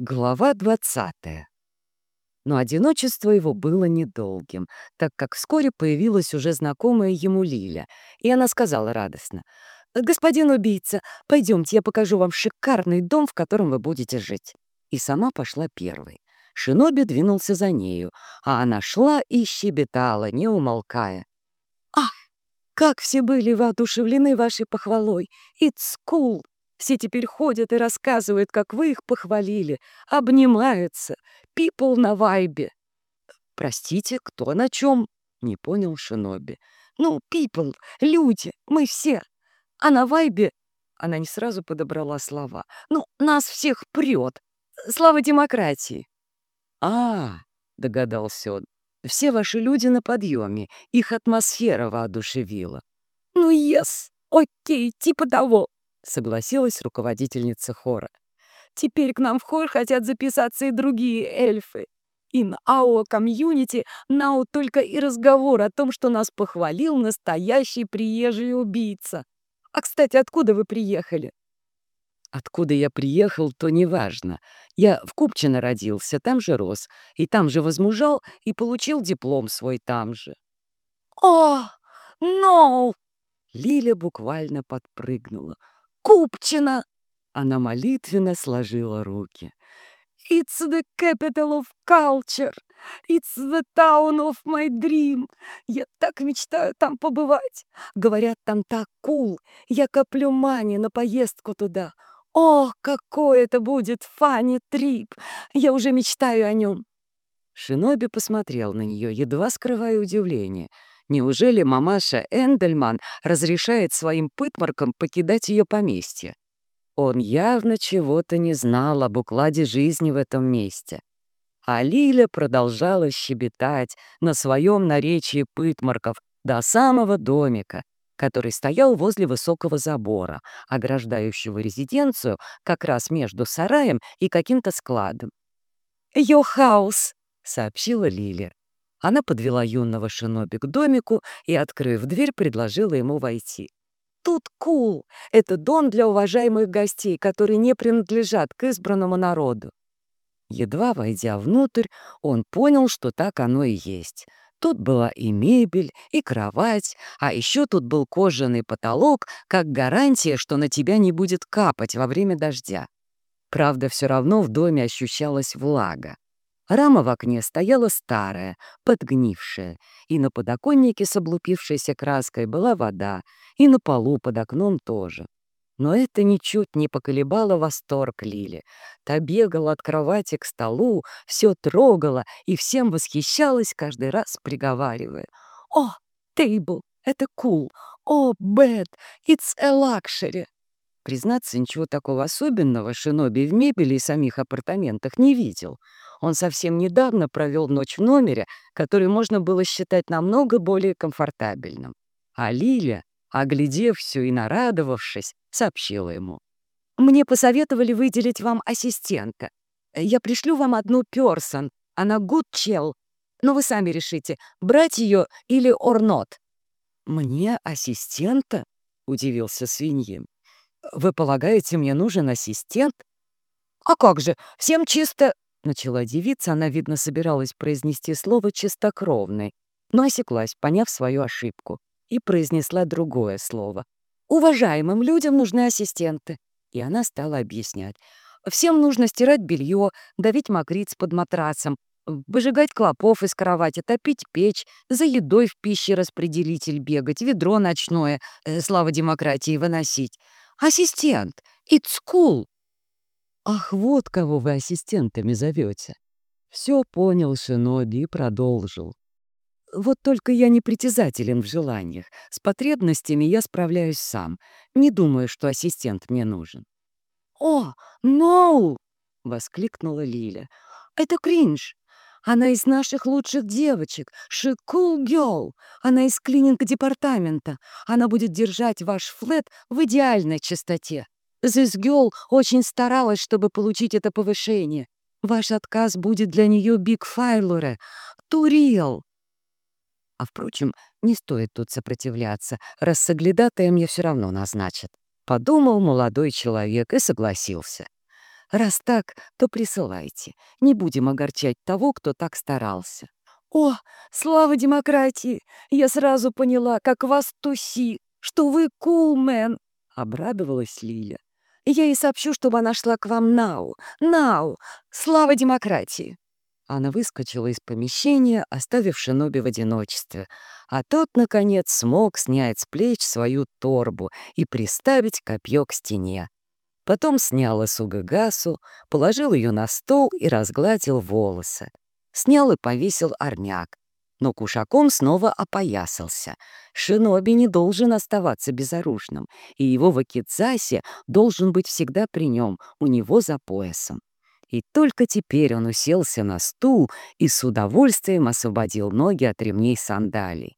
Глава двадцатая. Но одиночество его было недолгим, так как вскоре появилась уже знакомая ему Лиля, и она сказала радостно, «Господин убийца, пойдемте, я покажу вам шикарный дом, в котором вы будете жить». И сама пошла первой. Шиноби двинулся за нею, а она шла и щебетала, не умолкая. «Ах, как все были воодушевлены вашей похвалой! It's cool! Все теперь ходят и рассказывают, как вы их похвалили, обнимаются. People на вайбе. Простите, кто на чем? Не понял Шиноби. Ну, people, люди, мы все. А на вайбе... Она не сразу подобрала слова. Ну, нас всех прет. Слава демократии. А, догадался он. Все ваши люди на подъеме, их атмосфера воодушевила. Ну, yes, окей, типа того. — согласилась руководительница хора. «Теперь к нам в хор хотят записаться и другие эльфы. In our community now только и разговор о том, что нас похвалил настоящий приезжий убийца. А, кстати, откуда вы приехали?» Откуда я приехал, то неважно. Я в Купчино родился, там же рос, и там же возмужал, и получил диплом свой там же. «О, no!» Лиля буквально подпрыгнула. Купчина!» Она молитвенно сложила руки. «It's the capital of culture! It's the town of my dream! Я так мечтаю там побывать! Говорят, там так кул! Cool. Я коплю мани на поездку туда! О, какой это будет фанни трип! Я уже мечтаю о нем!» Шиноби посмотрел на нее, едва скрывая удивление — Неужели мамаша Эндельман разрешает своим пытмаркам покидать ее поместье? Он явно чего-то не знал об укладе жизни в этом месте. А Лиля продолжала щебетать на своем наречии пытмарков до самого домика, который стоял возле высокого забора, ограждающего резиденцию как раз между сараем и каким-то складом. «Йо хаус!» — сообщила Лиля. Она подвела юного шиноби к домику и, открыв дверь, предложила ему войти. «Тут кул! Это дом для уважаемых гостей, которые не принадлежат к избранному народу». Едва войдя внутрь, он понял, что так оно и есть. Тут была и мебель, и кровать, а еще тут был кожаный потолок, как гарантия, что на тебя не будет капать во время дождя. Правда, все равно в доме ощущалась влага. Рама в окне стояла старая, подгнившая, и на подоконнике с облупившейся краской была вода, и на полу под окном тоже. Но это ничуть не поколебало восторг Лили. Та бегала от кровати к столу, все трогала и всем восхищалась, каждый раз приговаривая. «О, тейбл, это кул! О, бед, it's a luxury!» Признаться, ничего такого особенного Шиноби в мебели и самих апартаментах не видел — он совсем недавно провел ночь в номере, который можно было считать намного более комфортабельным. А Лиля, оглядев все и нарадовавшись, сообщила ему. «Мне посоветовали выделить вам ассистента. Я пришлю вам одну персон. Она good чел. Но вы сами решите, брать ее или not». «Мне ассистента?» — удивился свиньин. «Вы полагаете, мне нужен ассистент?» «А как же, всем чисто Начала девица, она, видно, собиралась произнести слово «чистокровный», но осеклась, поняв свою ошибку, и произнесла другое слово. «Уважаемым людям нужны ассистенты». И она стала объяснять. «Всем нужно стирать белье, давить мокриц под матрасом, выжигать клопов из кровати, топить печь, за едой в пище-распределитель бегать, ведро ночное, э, слава демократии, выносить. Ассистент! It's cool!» «Ах, вот кого вы ассистентами зовете!» Все понял Шиноби и продолжил. «Вот только я не притязателен в желаниях. С потребностями я справляюсь сам. Не думаю, что ассистент мне нужен». «О, ноу!» — воскликнула Лиля. «Это кринж. Она из наших лучших девочек. She cool. Она из клининг-департамента. Она будет держать ваш флет в идеальной чистоте. This girl очень старалась, чтобы получить это повышение. Ваш отказ будет для нее биг файлоре. Турил. А, впрочем, не стоит тут сопротивляться, раз соглядатая мне все равно назначат. Подумал молодой человек и согласился. Раз так, то присылайте. Не будем огорчать того, кто так старался. О, слава демократии! Я сразу поняла, как вас туси, что вы кулмен! Cool Обрадовалась Лиля. Я ей сообщу, чтобы она шла к вам нау. Нау! Слава демократии! Она выскочила из помещения, оставив Шиноби в одиночестве, а тот, наконец, смог снять с плеч свою торбу и приставить копье к стене. Потом снял Исугагасу, положил ее на стол и разгладил волосы. Снял и повесил армяк. Но кушаком снова опоясался. Шиноби не должен оставаться безоружным, и его вакидзаси должен быть всегда при нем, у него за поясом. И только теперь он уселся на стул и с удовольствием освободил ноги от ремней сандалий.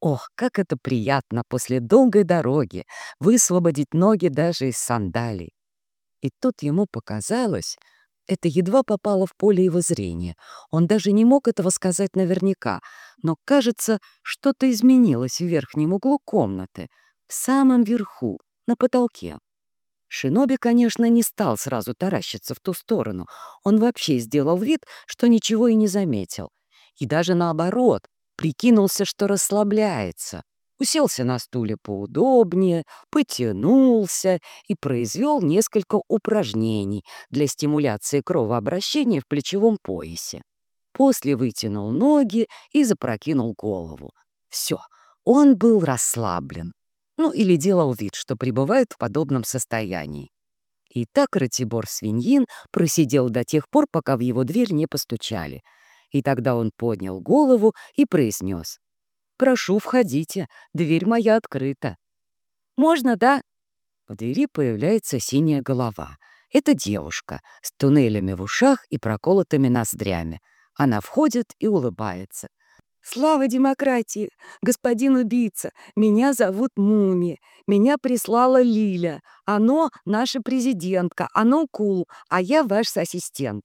Ох, как это приятно после долгой дороги высвободить ноги даже из сандалий. И тут ему показалось, это едва попало в поле его зрения. Он даже не мог этого сказать наверняка, но, кажется, что-то изменилось в верхнем углу комнаты, в самом верху, на потолке. Шиноби, конечно, не стал сразу таращиться в ту сторону. Он вообще сделал вид, что ничего и не заметил. И даже наоборот, прикинулся, что расслабляется. Уселся на стуле поудобнее, потянулся и произвел несколько упражнений для стимуляции кровообращения в плечевом поясе. После вытянул ноги и запрокинул голову. Все, он был расслаблен ну или делал вид, что пребывает в подобном состоянии. И так Ратибор Свиньин просидел до тех пор, пока в его дверь не постучали. И тогда он поднял голову и произнес. «Прошу, входите, дверь моя открыта». «Можно, да?» В двери появляется синяя голова. Это девушка с туннелями в ушах и проколотыми ноздрями. Она входит и улыбается. «Слава демократии! Господин убийца! Меня зовут Муми. Меня прислала Лиля. Оно — наша президентка. Оно кул, а я ваш ассистент».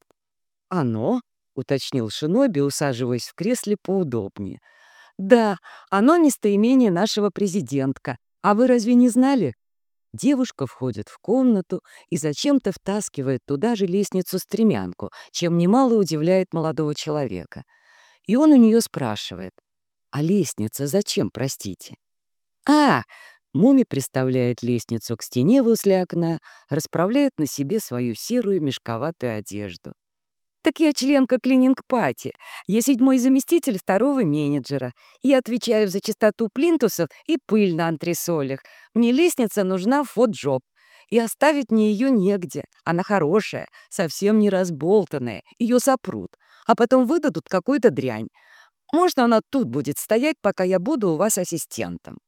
«Оно?» — уточнил Шиноби, усаживаясь в кресле поудобнее. «Да, оно местоимение нашего президентка. А вы разве не знали?» Девушка входит в комнату и зачем-то втаскивает туда же лестницу-стремянку, чем немало удивляет молодого человека — и он у нее спрашивает, «А лестница зачем, простите?» «А!» Муми приставляет лестницу к стене возле окна, расправляет на себе свою серую мешковатую одежду. «Так я членка cleaning party. Я седьмой заместитель второго менеджера. Я отвечаю за чистоту плинтусов и пыль на антресолях. Мне лестница нужна for job. И оставить мне ее негде. Она хорошая, совсем не разболтанная. Ее сопрут а потом выдадут какую-то дрянь. Можно она тут будет стоять, пока я буду у вас ассистентом».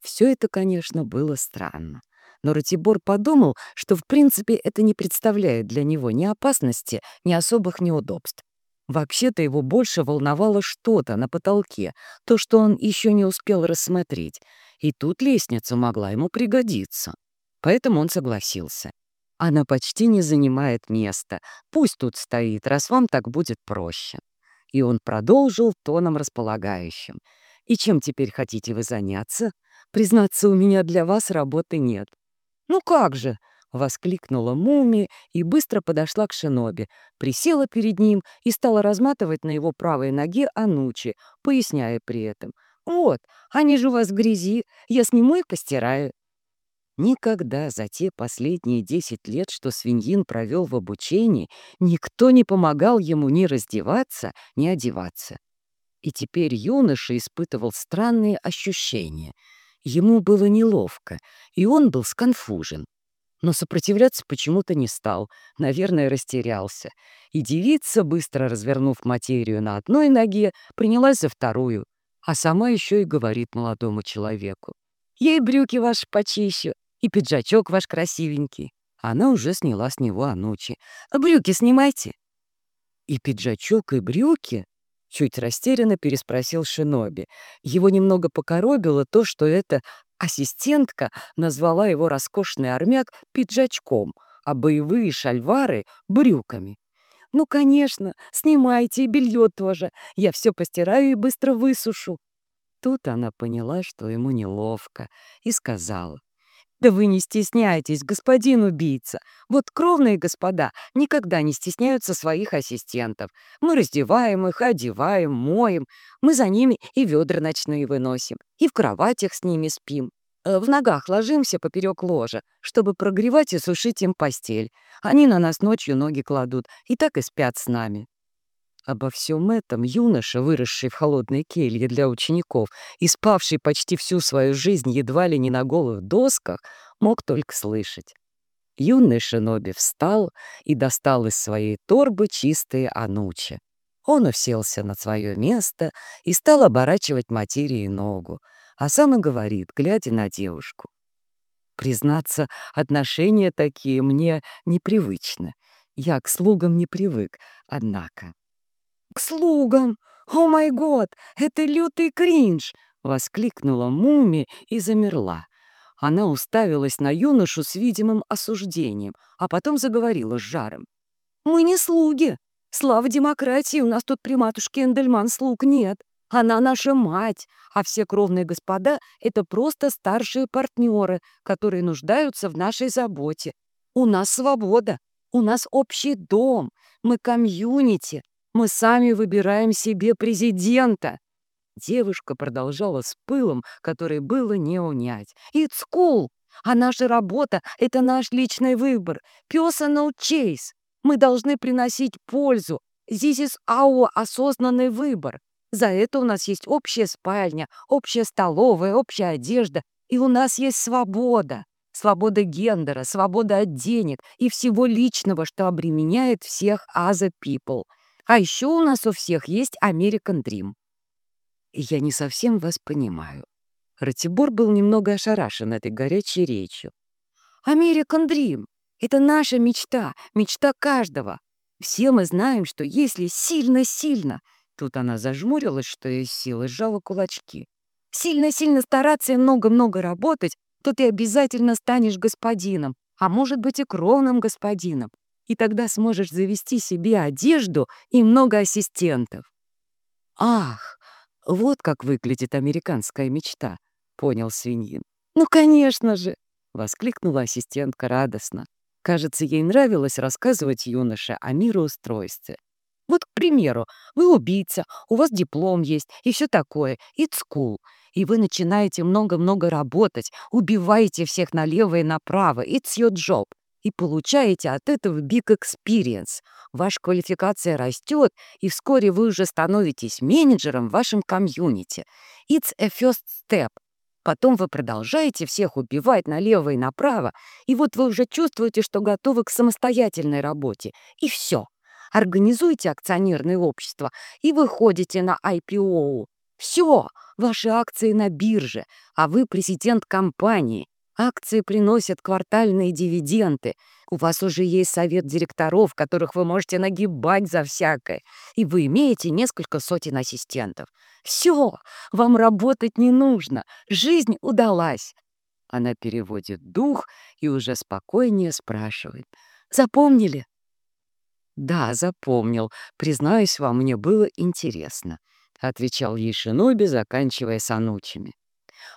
Все это, конечно, было странно. Но Ратибор подумал, что в принципе это не представляет для него ни опасности, ни особых неудобств. Вообще-то его больше волновало что-то на потолке, то, что он еще не успел рассмотреть. И тут лестница могла ему пригодиться. Поэтому он согласился. Она почти не занимает места. Пусть тут стоит, раз вам так будет проще. И он продолжил тоном располагающим. И чем теперь хотите вы заняться? Признаться, у меня для вас работы нет. Ну как же? Воскликнула Муми и быстро подошла к Шиноби, присела перед ним и стала разматывать на его правой ноге анучи, поясняя при этом. «Вот, они же у вас в грязи, я сниму и постираю. Никогда за те последние десять лет, что свиньин провел в обучении, никто не помогал ему ни раздеваться, ни одеваться. И теперь юноша испытывал странные ощущения. Ему было неловко, и он был сконфужен. Но сопротивляться почему-то не стал, наверное, растерялся. И девица, быстро развернув материю на одной ноге, принялась за вторую, а сама еще и говорит молодому человеку. «Ей брюки ваши почищу, и пиджачок ваш красивенький. Она уже сняла с него анучи. Брюки снимайте. И пиджачок, и брюки? Чуть растерянно переспросил Шиноби. Его немного покоробило то, что эта ассистентка назвала его роскошный армяк пиджачком, а боевые шальвары — брюками. «Ну, конечно, снимайте и белье тоже. Я все постираю и быстро высушу». Тут она поняла, что ему неловко, и сказала. Да вы не стесняйтесь, господин убийца. Вот кровные господа никогда не стесняются своих ассистентов. Мы раздеваем их, одеваем, моем. Мы за ними и ведра ночные выносим, и в кроватях с ними спим. Э, в ногах ложимся поперек ложа, чтобы прогревать и сушить им постель. Они на нас ночью ноги кладут и так и спят с нами. Обо всем этом юноша, выросший в холодной келье для учеников и спавший почти всю свою жизнь едва ли не на голых досках, мог только слышать. Юный шиноби встал и достал из своей торбы чистые анучи. Он уселся на свое место и стал оборачивать материи ногу, а сам и говорит, глядя на девушку. Признаться, отношения такие мне непривычны. Я к слугам не привык, однако. «К слугам! О май год! Это лютый кринж!» — воскликнула Муми и замерла. Она уставилась на юношу с видимым осуждением, а потом заговорила с жаром. «Мы не слуги. Слава демократии, у нас тут при матушке Эндельман слуг нет. Она наша мать, а все кровные господа — это просто старшие партнеры, которые нуждаются в нашей заботе. У нас свобода, у нас общий дом, мы комьюнити, мы сами выбираем себе президента!» Девушка продолжала с пылом, который было не унять. «It's cool! А наша работа — это наш личный выбор. Personal chase. Мы должны приносить пользу. This is our осознанный выбор. За это у нас есть общая спальня, общая столовая, общая одежда. И у нас есть свобода. Свобода гендера, свобода от денег и всего личного, что обременяет всех other people. А еще у нас у всех есть American Dream. Я не совсем вас понимаю. Ратибор был немного ошарашен этой горячей речью. American Dream — это наша мечта, мечта каждого. Все мы знаем, что если сильно-сильно... Тут она зажмурилась, что из силы, сжала кулачки. Сильно-сильно стараться и много-много работать, то ты обязательно станешь господином, а может быть и кровным господином и тогда сможешь завести себе одежду и много ассистентов. «Ах, вот как выглядит американская мечта», — понял свиньин. «Ну, конечно же!» — воскликнула ассистентка радостно. Кажется, ей нравилось рассказывать юноше о мироустройстве. Вот, к примеру, вы убийца, у вас диплом есть и все такое, it's cool. И вы начинаете много-много работать, убиваете всех налево и направо, it's your job и получаете от этого big experience. Ваша квалификация растет, и вскоре вы уже становитесь менеджером в вашем комьюнити. It's a first step. Потом вы продолжаете всех убивать налево и направо, и вот вы уже чувствуете, что готовы к самостоятельной работе. И все. Организуйте акционерное общество и выходите на IPO. Все, ваши акции на бирже, а вы президент компании. Акции приносят квартальные дивиденды. У вас уже есть совет директоров, которых вы можете нагибать за всякое. И вы имеете несколько сотен ассистентов. Все, вам работать не нужно. Жизнь удалась. Она переводит дух и уже спокойнее спрашивает. Запомнили? Да, запомнил. Признаюсь вам, мне было интересно. — отвечал ей Шиноби, заканчивая санучами.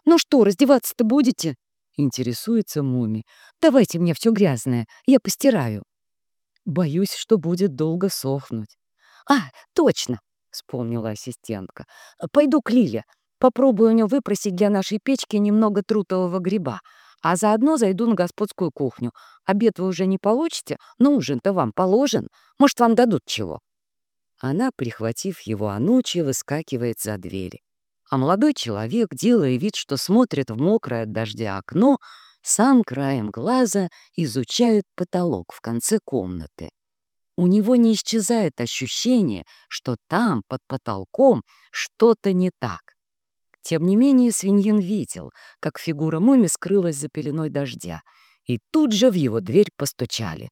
«Ну что, раздеваться-то будете?» Интересуется Муми. «Давайте мне все грязное, я постираю». Боюсь, что будет долго сохнуть. «А, точно!» — вспомнила ассистентка. «Пойду к Лиле. Попробую у нее выпросить для нашей печки немного трутового гриба, а заодно зайду на господскую кухню. Обед вы уже не получите, но ужин-то вам положен. Может, вам дадут чего?» Она, прихватив его анучи, выскакивает за двери а молодой человек, делая вид, что смотрит в мокрое от дождя окно, сам краем глаза изучает потолок в конце комнаты. У него не исчезает ощущение, что там, под потолком, что-то не так. Тем не менее, свиньин видел, как фигура муми скрылась за пеленой дождя, и тут же в его дверь постучали.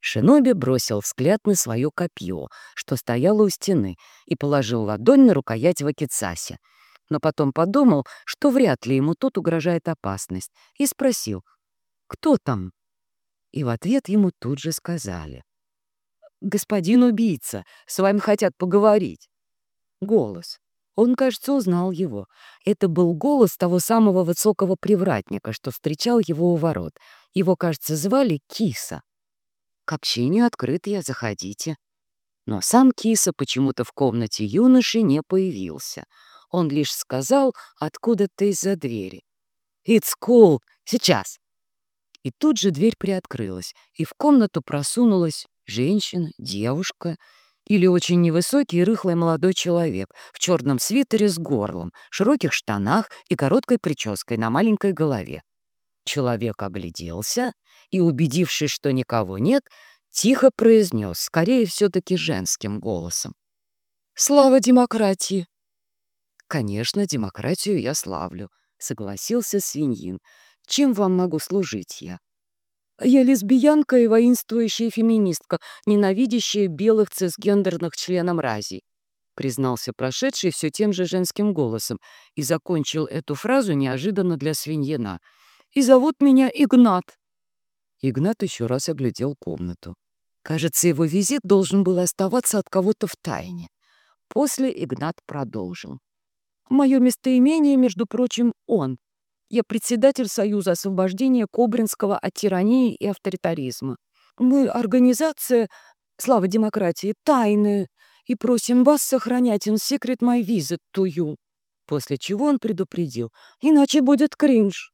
Шиноби бросил взгляд на свое копье, что стояло у стены, и положил ладонь на рукоять Вакицаси — но потом подумал, что вряд ли ему тут угрожает опасность, и спросил «Кто там?». И в ответ ему тут же сказали «Господин убийца, с вами хотят поговорить». Голос. Он, кажется, узнал его. Это был голос того самого высокого привратника, что встречал его у ворот. Его, кажется, звали Киса. К общению открыт я, заходите. Но сам Киса почему-то в комнате юноши не появился. Он лишь сказал откуда-то из-за двери. «It's cool! Сейчас!» И тут же дверь приоткрылась, и в комнату просунулась женщина, девушка или очень невысокий и рыхлый молодой человек в черном свитере с горлом, широких штанах и короткой прической на маленькой голове. Человек огляделся и, убедившись, что никого нет, тихо произнес, скорее все-таки женским голосом. «Слава демократии!» «Конечно, демократию я славлю», — согласился свиньин. «Чем вам могу служить я?» «Я лесбиянка и воинствующая феминистка, ненавидящая белых цисгендерных членов рази», признался прошедший все тем же женским голосом и закончил эту фразу неожиданно для свиньина. «И зовут меня Игнат». Игнат еще раз оглядел комнату. Кажется, его визит должен был оставаться от кого-то в тайне. После Игнат продолжил. «Мое местоимение, между прочим, он. Я председатель Союза освобождения Кобринского от тирании и авторитаризма. Мы организация, слава демократии, тайная, и просим вас сохранять in secret my visit to you». После чего он предупредил, иначе будет кринж.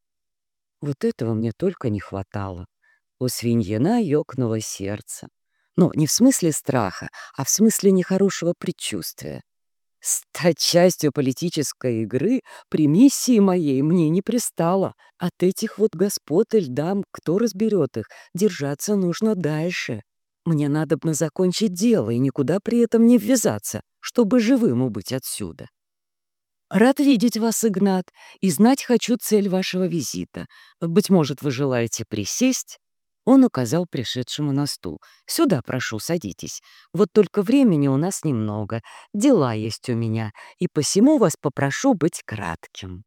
Вот этого мне только не хватало. У свиньина ёкнуло сердце. Но не в смысле страха, а в смысле нехорошего предчувствия. Стать частью политической игры при миссии моей мне не пристало. От этих вот господ и льдам, кто разберет их, держаться нужно дальше. Мне надо бы закончить дело и никуда при этом не ввязаться, чтобы живым убыть отсюда. Рад видеть вас, Игнат, и знать хочу цель вашего визита. Быть может, вы желаете присесть? Он указал пришедшему на стул. «Сюда, прошу, садитесь. Вот только времени у нас немного. Дела есть у меня, и посему вас попрошу быть кратким».